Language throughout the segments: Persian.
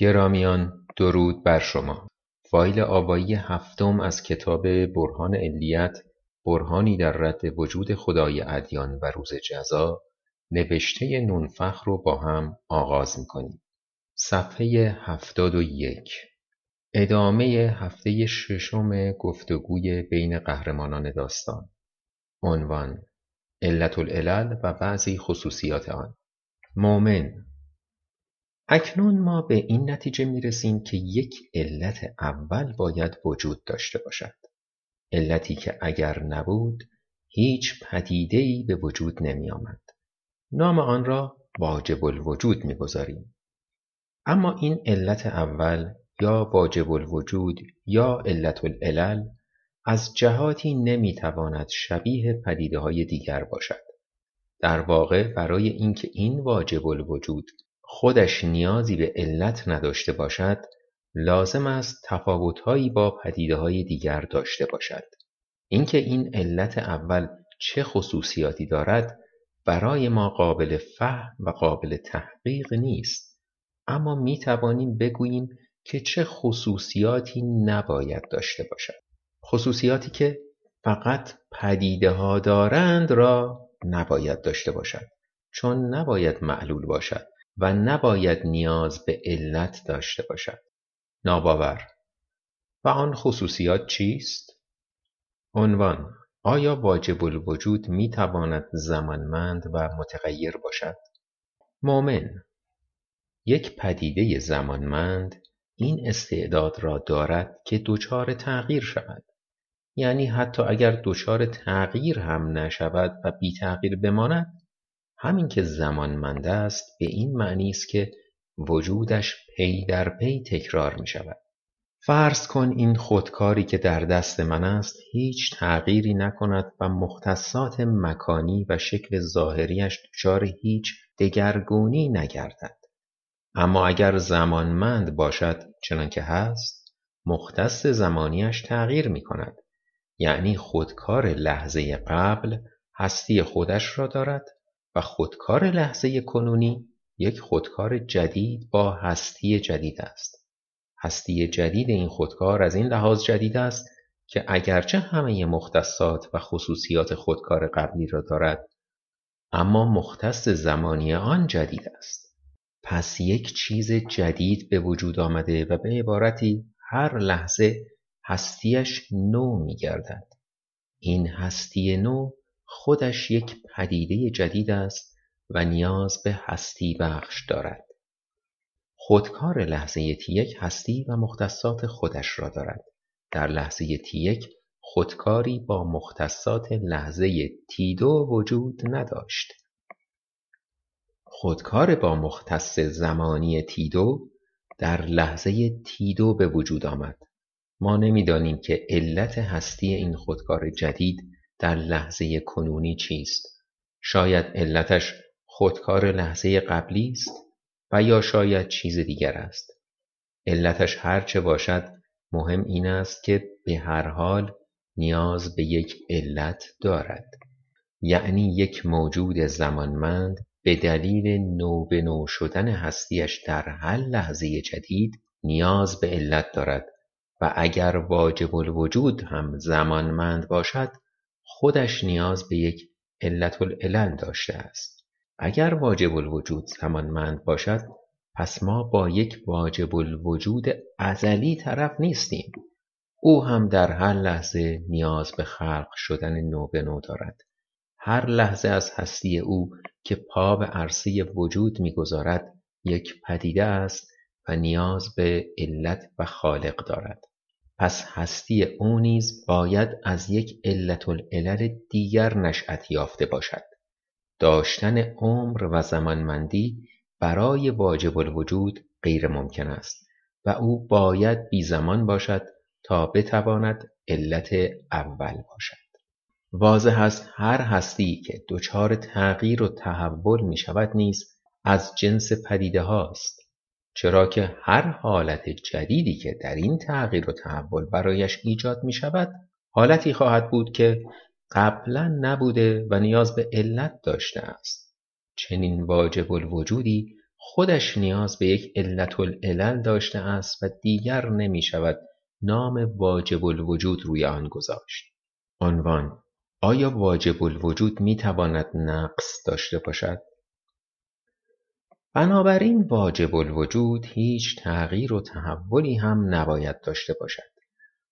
گرامیان درود بر شما. فایل آوایی هفتم از کتاب برهان علیت برهانی در رد وجود خدای ادیان و روز جزا نوشته نونفخ رو با هم آغاز می‌کنیم. صفحه هفتاد و یک. ادامه هفته ششم گفتگوی بین قهرمانان داستان. عنوان علت العلل و بعضی خصوصیات آن. مؤمن اکنون ما به این نتیجه می رسیم که یک علت اول باید وجود داشته باشد. علتی که اگر نبود هیچ پدیده‌ای به وجود نمی آمد. نام آن را واجب الوجود می گذاریم. اما این علت اول یا واجب الوجود یا علت العلل از جهاتی نمی تواند شبیه پدیده های دیگر باشد. در واقع برای اینکه این واجب الوجود خودش نیازی به علت نداشته باشد لازم است تفاوتهایی با پدیده‌های دیگر داشته باشد. اینکه این علت اول چه خصوصیاتی دارد برای ما قابل فهم و قابل تحقیق نیست. اما می توانیم بگوییم که چه خصوصیاتی نباید داشته باشد. خصوصیاتی که فقط پدیده ها دارند را نباید داشته باشد چون نباید معلول باشد. و نباید نیاز به علت داشته باشد. ناباور. و آن خصوصیات چیست؟ عنوان آیا واجب الوجود می تواند زمانمند و متغیر باشد؟ مؤمن یک پدیده زمانمند این استعداد را دارد که دچار تغییر شود. یعنی حتی اگر دچار تغییر هم نشود و بی تغییر بماند همین که زمانمند است به این معنی است که وجودش پی در پی تکرار می شود. فرض کن این خودکاری که در دست من است هیچ تغییری نکند و مختصات مکانی و شکل ظاهریش دچار هیچ دگرگونی نگردد. اما اگر زمانمند باشد چنانکه هست مختص زمانیش تغییر می کند. یعنی خودکار لحظه قبل هستی خودش را دارد و خودکار لحظه کنونی یک خودکار جدید با هستی جدید است. هستی جدید این خودکار از این لحاظ جدید است که اگرچه همه مختصات و خصوصیات خودکار قبلی را دارد اما مختص زمانی آن جدید است. پس یک چیز جدید به وجود آمده و به عبارتی هر لحظه هستیش نو می گردد. این هستی نو خودش یک پدیده جدید است و نیاز به هستی بخش دارد. خودکار لحظه تی یک هستی و مختصات خودش را دارد. در لحظه تی یک خودکاری با مختصات لحظه تی دو وجود نداشت. خودکار با مختص زمانی تی دو در لحظه تی دو به وجود آمد. ما نمی‌دانیم که علت هستی این خودکار جدید در لحظه کنونی چیست؟ شاید علتش خودکار لحظه قبلی است و یا شاید چیز دیگر است. علتش هرچه باشد مهم این است که به هر حال نیاز به یک علت دارد. یعنی یک موجود زمانمند به دلیل نو به نو شدن هستیش در هر لحظه جدید نیاز به علت دارد و اگر واجب الوجود هم زمانمند باشد خودش نیاز به یک علت العلل داشته است. اگر واجب الوجود زمانمند باشد پس ما با یک واجب الوجود ازلی طرف نیستیم. او هم در هر لحظه نیاز به خلق شدن نو به نو دارد. هر لحظه از هستی او که پا به عرصه وجود می‌گذارد یک پدیده است و نیاز به علت و خالق دارد. پس هستی او نیز باید از یک علت العلل دیگر نشأت یافته باشد. داشتن عمر و زمانمندی برای واجب الوجود غیر ممکن است و او باید بی زمان باشد تا بتواند علت اول باشد. واضح است هر هستی که دچار تغییر و تحول می شود نیز از جنس پدیده هاست چرا که هر حالت جدیدی که در این تغییر و تحول برایش ایجاد می شود حالتی خواهد بود که قبلا نبوده و نیاز به علت داشته است چنین واجب الوجودی خودش نیاز به یک علت العلل داشته است و دیگر نمی شود نام واجب الوجود روی آن گذاشت. عنوان آیا واجب الوجود می تواند نقص داشته باشد؟ بنابراین واجب الوجود هیچ تغییر و تحولی هم نباید داشته باشد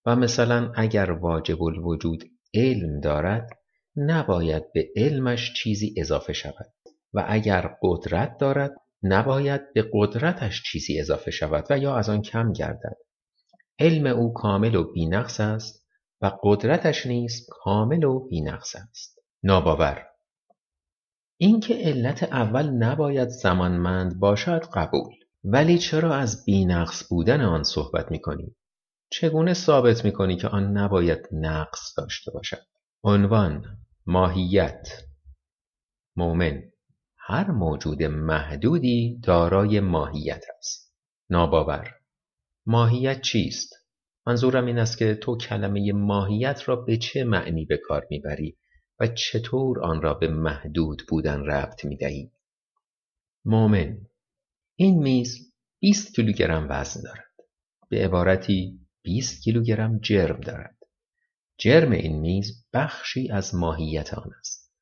و مثلا اگر واجب الوجود علم دارد نباید به علمش چیزی اضافه شود و اگر قدرت دارد نباید به قدرتش چیزی اضافه شود و یا از آن کم گردد. علم او کامل و بینقص است و قدرتش نیز کامل و بینقص است. ناباور! اینکه علت اول نباید زمانمند باشد قبول. ولی چرا از بینقص بودن آن صحبت می‌کنی؟ چگونه ثابت می‌کنی که آن نباید نقص داشته باشد؟ عنوان ماهیت. مؤمن هر موجود محدودی دارای ماهیت است. ناباور ماهیت چیست؟ منظورم این است که تو کلمه ماهیت را به چه معنی به کار می‌بری؟ و چطور آن را به محدود بودن ربط می‌دهی؟ مؤمن این میز 20 کیلوگرم وزن دارد. به عبارتی 20 کیلوگرم جرم دارد. جرم این میز بخشی از ماهیت آن است.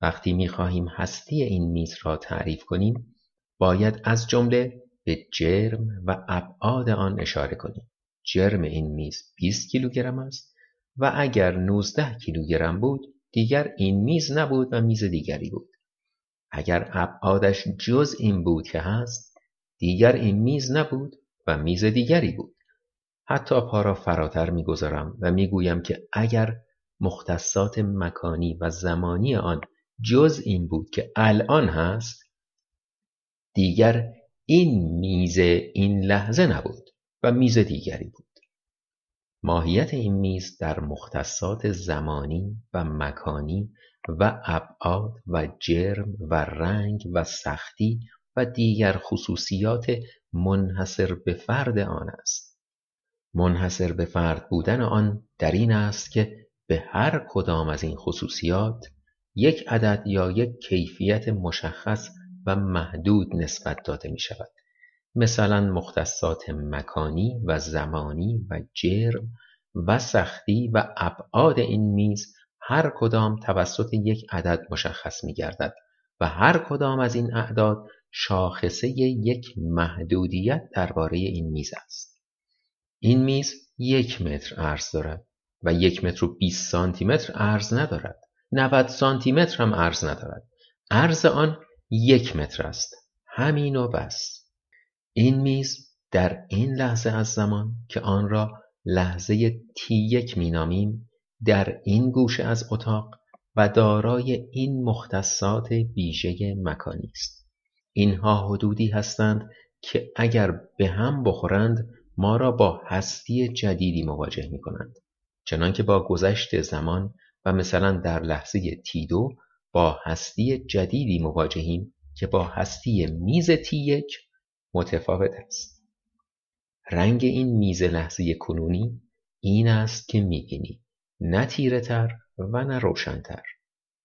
وقتی می‌خواهیم هستی این میز را تعریف کنیم باید از جمله به جرم و ابعاد آن اشاره کنیم. جرم این میز 20 کیلوگرم است و اگر 19 کیلوگرم بود دیگر این میز نبود و میز دیگری بود. اگر ابعادش جز این بود که هست دیگر این میز نبود و میز دیگری بود. حتی پا را فراتر می‌گذارم و می‌گویم که اگر مختصات مکانی و زمانی آن جز این بود که الان هست دیگر این میز این لحظه نبود و میز دیگری بود. ماهیت این میز در مختصات زمانی و مکانی و ابعاد و جرم و رنگ و سختی و دیگر خصوصیات منحصر به فرد آن است. منحصر به فرد بودن آن در این است که به هر کدام از این خصوصیات یک عدد یا یک کیفیت مشخص و محدود نسبت داده می شود مثلا مختصات مکانی و زمانی و جرم و سختی و ابعاد این میز هر کدام توسط یک عدد مشخص می گردد و هر کدام از این اعداد شاخصه یک محدودیت درباره این میز است. این میز یک متر عرض دارد و یک متر و 20 سانتی متر عرض ندارد. 90 سانتی متر هم عرض ندارد. عرض آن یک متر است. همین و بس. این میز در این لحظه از زمان که آن را لحظه تی یک مینامیم در این گوشه از اتاق و دارای این مختصات ویژه مکانی است. اینها حدودی هستند که اگر به هم بخورند ما را با هستی جدیدی مواجه می کنند چنانکه با گذشت زمان و مثلا در لحظه تی دو با هستی جدیدی مواجهیم که با هستی میز تی یک متفاوت است. رنگ این میز لحظه کنونی این است که می‌بینی. نه تیره تر و نه روشنتر.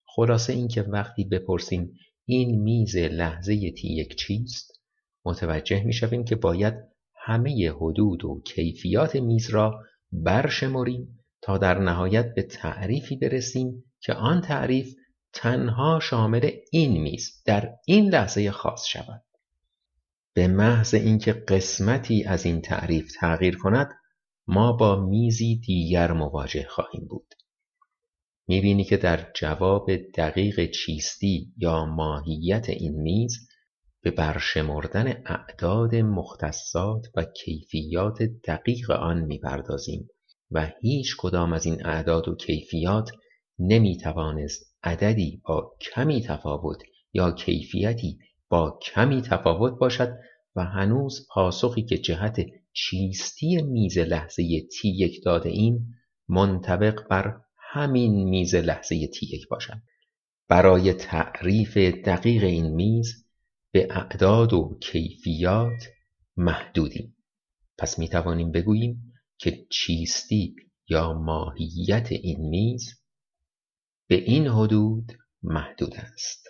خلاصه اینکه وقتی بپرسیم این میز لحظه یک چیست متوجه می‌شویم که باید همه حدود و کیفیات میز را برشمریم تا در نهایت به تعریفی برسیم که آن تعریف تنها شامل این میز در این لحظه خاص شود. به محض اینکه قسمتی از این تعریف تغییر کند ما با میزی دیگر مواجه خواهیم بود. می‌بینی که در جواب دقیق چیستی یا ماهیت این میز به برشمردن اعداد مختصات و کیفیات دقیق آن می‌پردازیم و هیچ کدام از این اعداد و کیفیات نمی‌توانست عددی با کمی تفاوت یا کیفیتی با کمی تفاوت باشد و هنوز پاسخی که جهت چیستی میز لحظه تی یک داده ایم منطبق بر همین میز لحظه تی یک باشد. برای تعریف دقیق این میز به اعداد و کیفیات محدودیم. پس می توانیم بگوییم که چیستی یا ماهیت این میز به این حدود محدود است.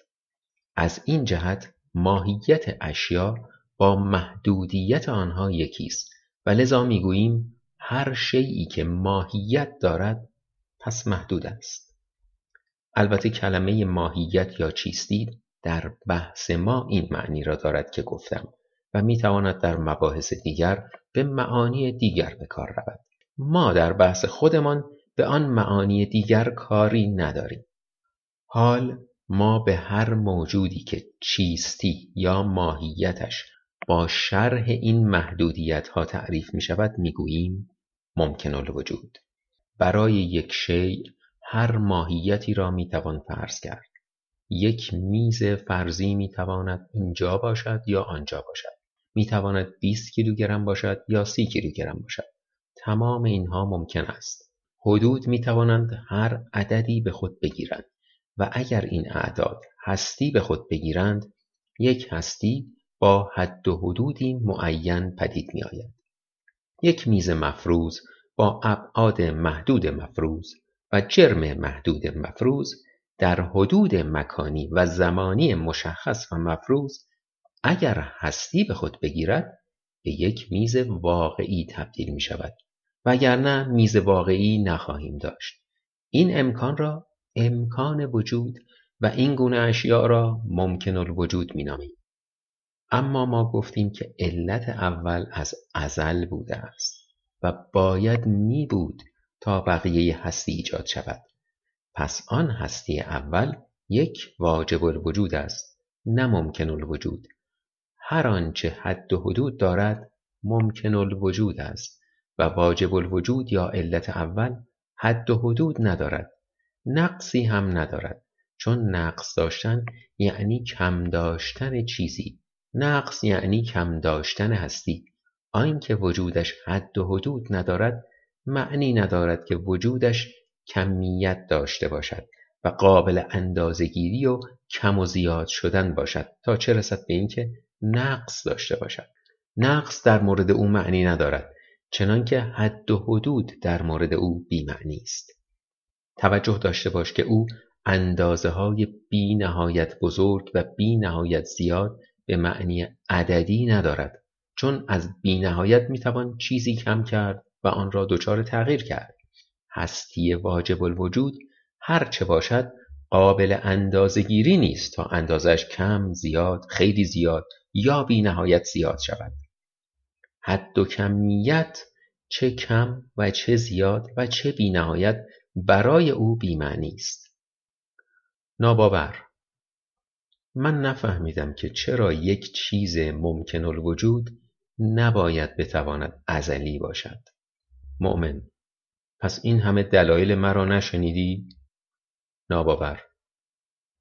از این جهت ماهیت اشیا با محدودیت آنها یکیست و لذا می‌گوییم هر شیعی که ماهیت دارد پس محدود است. البته کلمه ماهیت یا چیستی در بحث ما این معنی را دارد که گفتم و می‌تواند در مباحث دیگر به معانی دیگر به کار رود. ما در بحث خودمان به آن معانی دیگر کاری نداریم. حال ما به هر موجودی که چیستی یا ماهیتش با شرح این محدودیت ها تعریف می شود می گوییم ممکن الوجود. برای یک شیء هر ماهیتی را می توان فرض کرد. یک میز فرضی می تواند اینجا باشد یا آنجا باشد. می تواند 20 کیلوگرم باشد یا 30 کیلوگرم باشد. تمام اینها ممکن است. حدود می توانند هر عددی به خود بگیرند. و اگر این اعداد هستی به خود بگیرند یک هستی با حد و حدودی معین پدید می آید. یک میز مفروض با ابعاد محدود مفروض و جرم محدود مفروض در حدود مکانی و زمانی مشخص و مفروض اگر هستی به خود بگیرد به یک میز واقعی تبدیل می شود وگرنه میز واقعی نخواهیم داشت این امکان را امکان وجود و این گونه اشیاء را ممکن الوجود می نامیم. اما ما گفتیم که علت اول از ازل بوده است و باید می بود تا بقیه هستی ایجاد شود. پس آن هستی اول یک واجب الوجود است نه ممکن الوجود. هر آنچه حد و حدود دارد ممکن الوجود است و واجب الوجود یا علت اول حد و حدود ندارد. نقصی هم ندارد. چون نقص داشتن یعنی کم داشتن چیزی. نقص یعنی کم داشتن هستی. آنکه وجودش حد و حدود ندارد معنی ندارد که وجودش کمیت داشته باشد و قابل اندازهگیری و کم و زیاد شدن باشد. تا چه رسد به اینکه نقص داشته باشد. نقص در مورد او معنی ندارد چنانکه حد و حدود در مورد او بیمعنی است. توجه داشته باش که او اندازه های بی نهایت بزرگ و بی نهایت زیاد به معنی عددی ندارد چون از بی نهایت می توان چیزی کم کرد و آن را دچار تغییر کرد. هستی واجب الوجود هر چه باشد قابل اندازهگیری نیست تا اندازش کم زیاد خیلی زیاد یا بی نهایت زیاد شود. حد و کمیت چه کم و چه زیاد و چه بی نهایت برای او بیمعنی است. ناباور. من نفهمیدم که چرا یک چیز ممکن الوجود نباید بتواند ازلی باشد. مؤمن. پس این همه دلایل مرا نشنیدی؟ ناباور.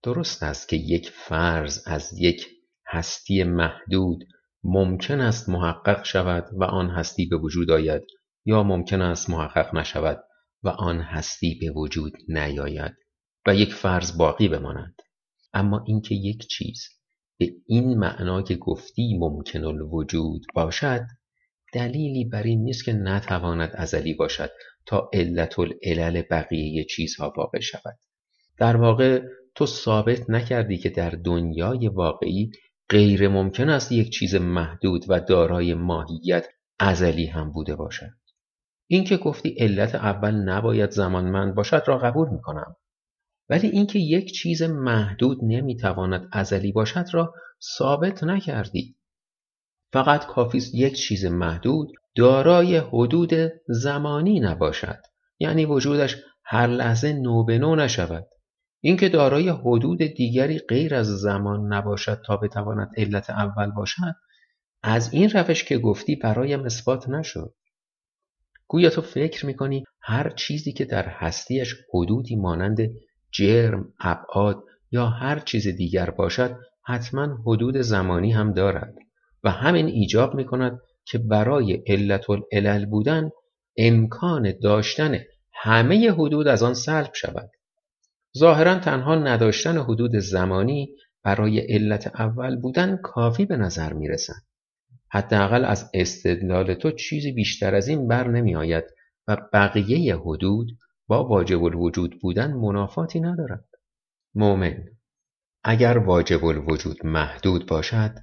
درست است که یک فرض از یک هستی محدود ممکن است محقق شود و آن هستی به وجود آید یا ممکن است محقق نشود. و آن هستی به وجود نیاید و یک فرض باقی بماند. اما اینکه یک چیز به این معنا که گفتی ممکن الوجود باشد دلیلی بر این نیست که نتواند ازلی باشد تا علت العلل بقیه چیزها واقع شود. در واقع تو ثابت نکردی که در دنیای واقعی غیر ممکن است یک چیز محدود و دارای ماهیت ازلی هم بوده باشد. اینکه گفتی علت اول نباید زمانمند باشد را قبول می کنم ولی اینکه یک چیز محدود نمی‌تواند ازلی باشد را ثابت نکردی. فقط کافی یک چیز محدود دارای حدود زمانی نباشد. یعنی وجودش هر لحظه نو به نو نشود. اینکه دارای حدود دیگری غیر از زمان نباشد تا بتواند علت اول باشد از این روش که گفتی برایم اثبات نشد. گویا تو فکر می‌کنی هر چیزی که در هستیش حدودی مانند جرم، ابعاد یا هر چیز دیگر باشد حتما حدود زمانی هم دارد و همین ایجاب می کند که برای علت العلل بودن امکان داشتن همه حدود از آن سلب شود. ظاهرا تنها نداشتن حدود زمانی برای علت اول بودن کافی به نظر می رسند حداقل از استدلال تو چیزی بیشتر از این بر نمی آید و بقیه حدود با واجب الوجود بودن منافاتی ندارد. مؤمن اگر واجب الوجود محدود باشد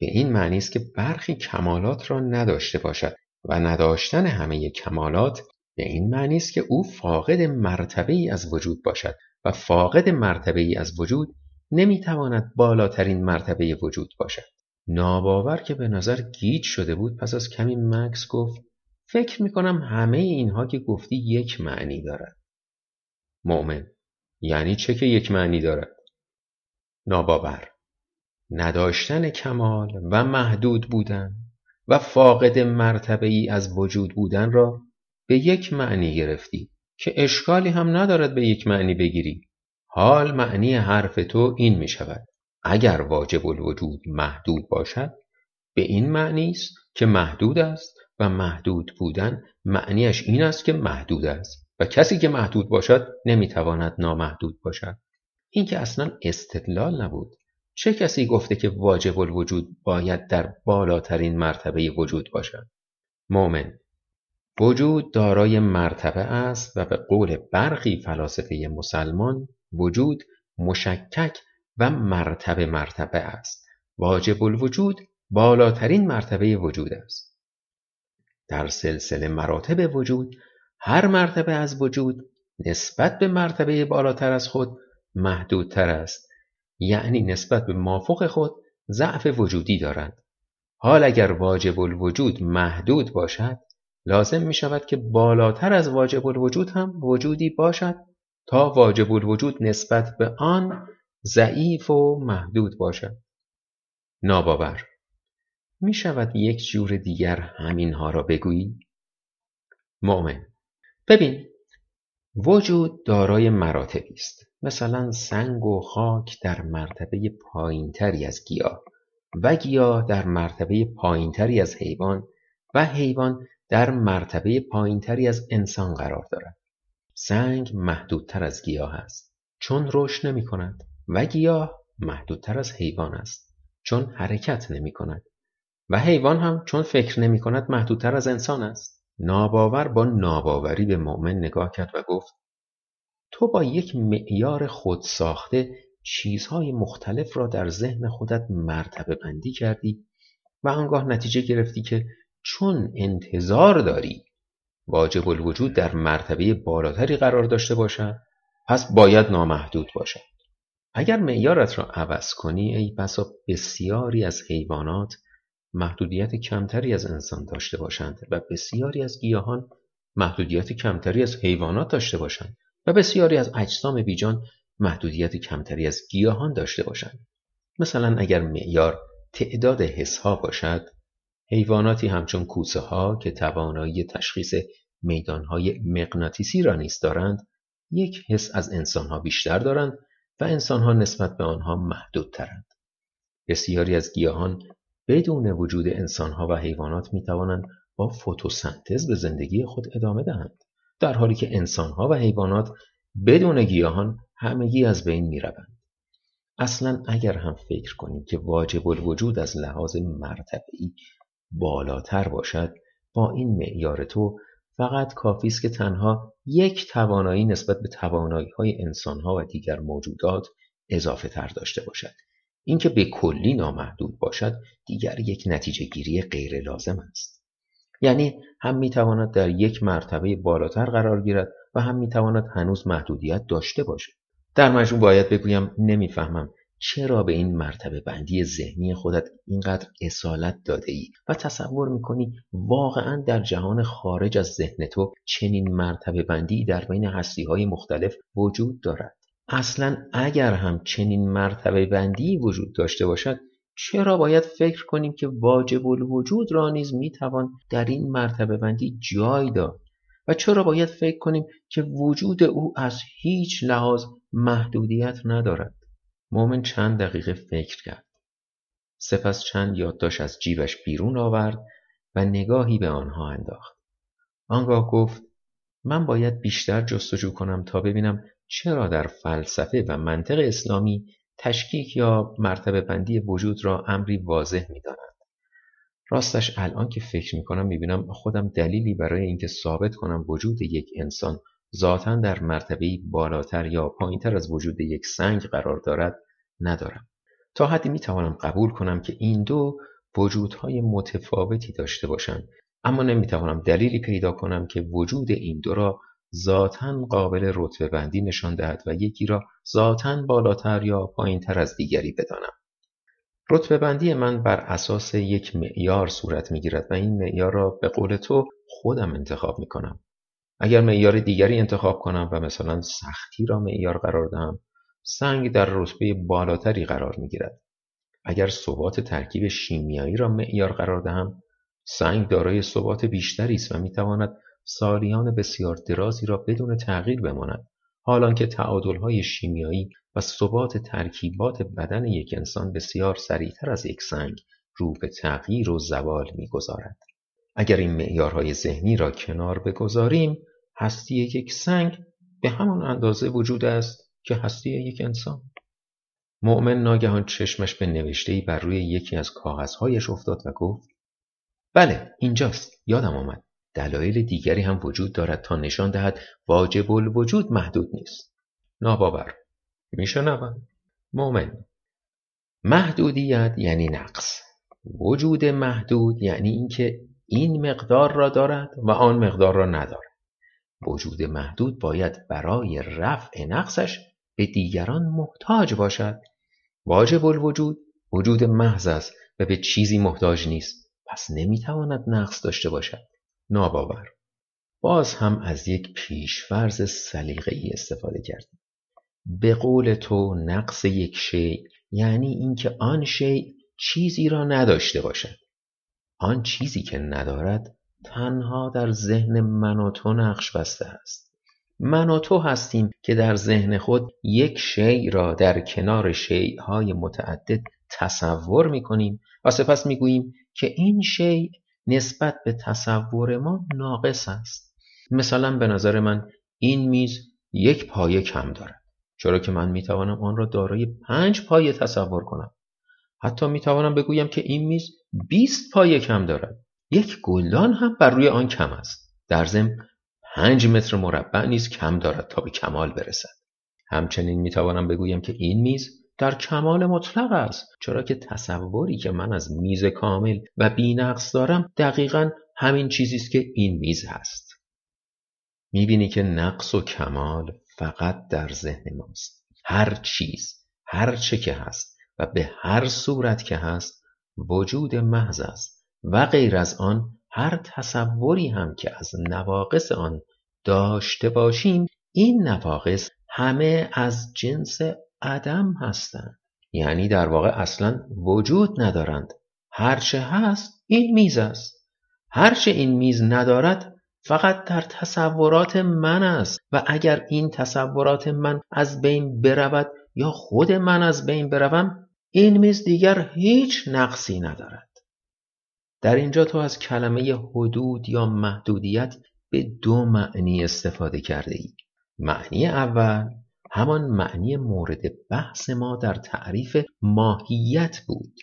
به این معنی است که برخی کمالات را نداشته باشد و نداشتن همه کمالات به این معنی است که او فاقد مرتبه ای از وجود باشد و فاقد مرتبه ای از وجود نمی‌تواند بالاترین مرتبه وجود باشد. ناباور که به نظر گیج شده بود پس از کمی مکس گفت فکر می‌کنم همه اینها که گفتی یک معنی دارد مؤمن یعنی چه که یک معنی دارد؟ ناباور نداشتن کمال و محدود بودن و فاقد مرتبه ای از وجود بودن را به یک معنی گرفتی که اشکالی هم ندارد به یک معنی بگیری. حال معنی حرف تو این می شود اگر واجب الوجود محدود باشد به این معنی است که محدود است و محدود بودن معنیش این است که محدود است و کسی که محدود باشد نمی‌تواند نامحدود باشد. این که اصلا استدلال نبود. چه کسی گفته که واجب الوجود باید در بالاترین مرتبه وجود باشد؟ مؤمن وجود دارای مرتبه است و به قول برخی فلاسفه مسلمان وجود مشکک و مرتبه مرتبه است. واجب الوجود بالاترین مرتبه وجود است. در سلسله مراتب وجود هر مرتبه از وجود نسبت به مرتبه بالاتر از خود محدودتر است. یعنی نسبت به مافوق خود ضعف وجودی دارند. حال اگر واجب الوجود محدود باشد لازم می شود که بالاتر از واجب الوجود هم وجودی باشد تا واجب الوجود نسبت به آن ضعیف و محدود باشد. ناباور. می شود یک جور دیگر همینها را بگویی؟ مؤمن. ببین وجود دارای مراتبی است. مثلا سنگ و خاک در مرتبه پایینتری از گیاه و گیاه در مرتبه پایینتری از حیوان و حیوان در مرتبه پایینتری از انسان قرار دارد. سنگ محدودتر از گیاه است. چون رشد نمی کند. و گیاه محدودتر از حیوان است چون حرکت نمی کند. و حیوان هم چون فکر نمی کند محدودتر از انسان است. ناباور با ناباوری به مؤمن نگاه کرد و گفت تو با یک معیار خود ساخته چیزهای مختلف را در ذهن خودت مرتبه بندی کردی و آنگاه نتیجه گرفتی که چون انتظار داری واجب الوجود در مرتبه بالاتری قرار داشته باشد پس باید نامحدود باشد. اگر معیارت را عوض کنی ای بسا بسیاری از حیوانات محدودیت کمتری از انسان داشته باشند و بسیاری از گیاهان محدودیت کمتری از حیوانات داشته باشند و بسیاری از اجسام بیجان محدودیت کمتری از گیاهان داشته باشند. مثلا اگر معیار تعداد حسها باشد حیواناتی همچون کوسه ها که توانایی تشخیص میدانهای مغناطیسی را نیز دارند یک حس از انسانها بیشتر دارند و انسانها نسبت به آنها محدودترند بسیاری از گیاهان بدون وجود انسانها و حیوانات می توانند با فتوسنتز به زندگی خود ادامه دهند در حالی که انسانها و حیوانات بدون گیاهان همگی از بین می روند. اصلا اگر هم فکر کنیم که واجب الوجود از لحاظ مرتبه‌ای بالاتر باشد با این معیار تو فقط کافی است که تنها یک توانایی نسبت به توانایی های انسان ها و دیگر موجودات اضافه تر داشته باشد. اینکه به کلی نامحدود باشد دیگر یک نتیجه گیری غیر لازم است. یعنی هم می‌تواند در یک مرتبه بالاتر قرار گیرد و هم می‌تواند هنوز محدودیت داشته باشد. در مجموع باید بگویم نمی‌فهمم چرا به این مرتبه بندی ذهنی خودت اینقدر اصالت داده ای و تصور می‌کنی واقعا در جهان خارج از ذهن تو چنین مرتبه بندی در بین هستی های مختلف وجود دارد؟ اصلا اگر هم چنین مرتبه بندی وجود داشته باشد چرا باید فکر کنیم که واجب الوجود را نیز می‌توان در این مرتبه بندی جای داد؟ و چرا باید فکر کنیم که وجود او از هیچ لحاظ محدودیت ندارد؟ مومن چند دقیقه فکر کرد. سپس چند یادداشت از جیبش بیرون آورد و نگاهی به آنها انداخت. آنگاه گفت من باید بیشتر جستجو کنم تا ببینم چرا در فلسفه و منطق اسلامی تشکیک یا مرتبه بندی وجود را امری واضح می دانند. راستش الان که فکر می کنم می بینم خودم دلیلی برای اینکه ثابت کنم وجود یک انسان ذاتا در مرتبه بالاتر یا پایینتر از وجود یک سنگ قرار دارد ندارم تا حدی می توانم قبول کنم که این دو وجودهای متفاوتی داشته باشند اما نمی‌توانم دلیلی پیدا کنم که وجود این دو را ذاتا قابل رتبه بندی نشان دهد و یکی را ذاتا بالاتر یا پایینتر از دیگری بدانم رتبه بندی من بر اساس یک معیار صورت می‌گیرد و این معیار را به قول تو خودم انتخاب می کنم. اگر معیار دیگری انتخاب کنم و مثلا سختی را معیار قرار دهم سنگ در رتبه بالاتری قرار می گیرد. اگر ثبات ترکیب شیمیایی را معیار قرار دهم سنگ دارای ثبات بیشتری است و می‌تواند سالیان بسیار درازی را بدون تغییر بماند حالانکه تعادلهای شیمیایی و ثبات ترکیبات بدن یک انسان بسیار سریعتر از یک سنگ رو به تغییر و زوال می‌گذارد اگر این معیارهای ذهنی را کنار بگذاریم هستی یک سنگ به همان اندازه وجود است که هستی یک انسان. مؤمن ناگهان چشمش به نوشتهای بر روی یکی از کاغذهایش افتاد و گفت بله اینجاست یادم آمد. دلایل دیگری هم وجود دارد تا نشان دهد واجب الوجود محدود نیست. ناباور. میشنوم. مؤمن. محدودیت یعنی نقص. وجود محدود یعنی اینکه این مقدار را دارد و آن مقدار را ندارد. وجود محدود باید برای رفع نقصش به دیگران محتاج باشد. واجب الوجود وجود محض است و به چیزی محتاج نیست. پس نمی‌تواند نقص داشته باشد. ناباور. باز هم از یک پیشفرض سلیقه ای استفاده کردیم. به قول تو نقص یک شی یعنی اینکه آن شی چیزی را نداشته باشد. آن چیزی که ندارد تنها در ذهن من و تو نقش بسته است. من و تو هستیم که در ذهن خود یک شی را در کنار شیء متعدد تصور می کنیم و سپس می گوییم که این شی نسبت به تصور ما ناقص است. مثلا به نظر من این میز یک پایه کم دارد چرا که من می‌توانم آن را دارای پنج پایه تصور کنم. حتی می‌توانم بگویم که این میز 20 پایه کم دارد. یک گلدان هم بر روی آن کم است. در ضمن پنج متر مربع نیز کم دارد تا به کمال برسد. همچنین می‌توانم بگویم که این میز در کمال مطلق است چرا که تصوری که من از میز کامل و بینقص دارم دقیقا همین چیزی است که این میز هست. می‌بینی که نقص و کمال فقط در ذهن ماست. هر چیز هر چه که هست و به هر صورت که هست وجود محض است. و غیر از آن هر تصوری هم که از نواقص آن داشته باشیم این نواقص همه از جنس عدم هستند. یعنی در واقع اصلا وجود ندارند. هرچه هست این میز است. هرچه این میز ندارد فقط در تصورات من است. و اگر این تصورات من از بین برود یا خود من از بین بروم این میز دیگر هیچ نقصی ندارد. در اینجا تو از کلمه حدود یا محدودیت به دو معنی استفاده کرده ای. معنی اول همان معنی مورد بحث ما در تعریف ماهیت بود.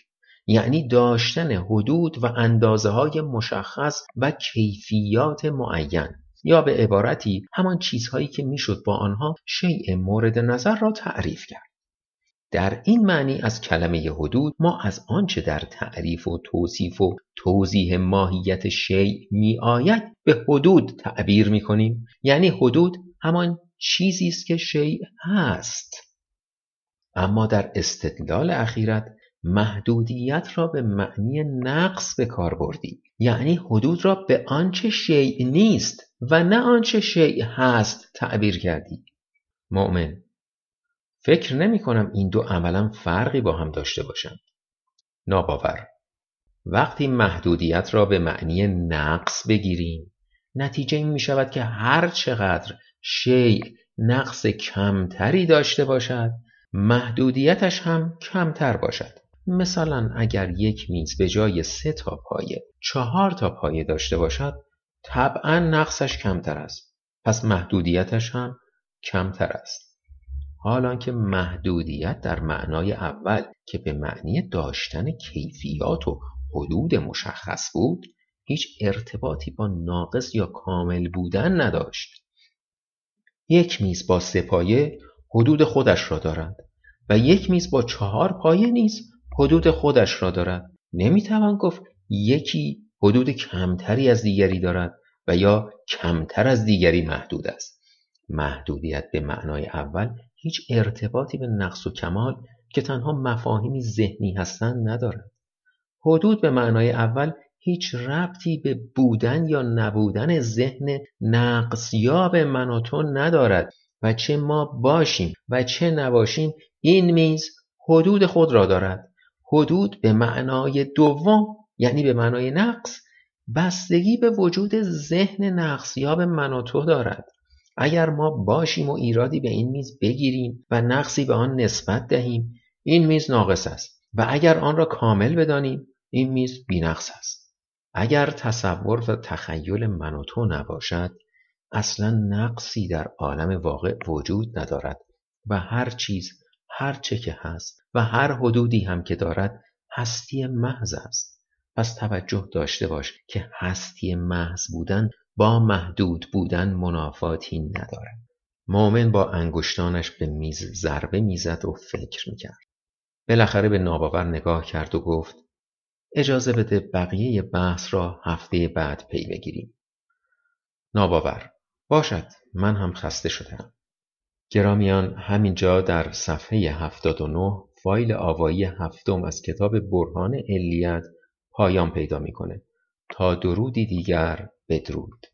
یعنی داشتن حدود و اندازه های مشخص و کیفیات معین. یا به عبارتی همان چیزهایی که می‌شد با آنها شیء مورد نظر را تعریف کرد. در این معنی از کلمه حدود ما از آنچه در تعریف و توصیف و توضیح ماهیت شیء می آید به حدود تعبیر می کنیم. یعنی حدود همان چیزی است که شیء هست. اما در استدلال اخیرت محدودیت را به معنی نقص به کار بردی. یعنی حدود را به آنچه شیء نیست و نه آنچه شیء هست تعبیر کردی. مؤمن فکر نمی کنم این دو عملا فرقی با هم داشته باشند ناباور. وقتی محدودیت را به معنی نقص بگیریم نتیجه این می شود که هر چقدر شیء نقص کمتری داشته باشد محدودیتش هم کمتر باشد. مثلا اگر یک میز به جای سه تا پایه چهار تا پایه داشته باشد طبعا نقصش کمتر است. پس محدودیتش هم کمتر است. حالا که محدودیت در معنای اول که به معنی داشتن کیفیات و حدود مشخص بود هیچ ارتباطی با ناقص یا کامل بودن نداشت. یک میز با سپایه حدود خودش را دارد و یک میز با چهار پایه نیز حدود خودش را دارد. نمی‌توان گفت یکی حدود کمتری از دیگری دارد و یا کمتر از دیگری محدود است. محدودیت به معنای اول هیچ ارتباطی به نقص و کمال که تنها مفاهیمی ذهنی هستند ندارد حدود به معنای اول هیچ ربطی به بودن یا نبودن ذهن نقصیاب من و تو ندارد و چه ما باشیم و چه نباشیم این میز حدود خود را دارد. حدود به معنای دوم یعنی به معنای نقص بستگی به وجود ذهن نقصیاب و تو دارد. اگر ما باشیم و ایرادی به این میز بگیریم و نقصی به آن نسبت دهیم این میز ناقص است و اگر آن را کامل بدانیم این میز بینقص است. اگر تصور و تخیل من و تو نباشد اصلا نقصی در عالم واقع وجود ندارد و هر چیز هر چه که هست و هر حدودی هم که دارد هستی محض است. پس توجه داشته باش که هستی محض بودن با محدود بودن منافاتی ندارد. مؤمن با انگشتانش به میز ضربه می‌زد و فکر می‌کرد. بالاخره به ناباور نگاه کرد و گفت اجازه بده بقیه بحث را هفته بعد پی بگیریم. ناباور. باشد. من هم خسته شدم گرامیان همینجا در صفحه 79 فایل آوایی هفتم از کتاب برهان علیت پایان پیدا می‌کنه تا درودی دیگر بدرود.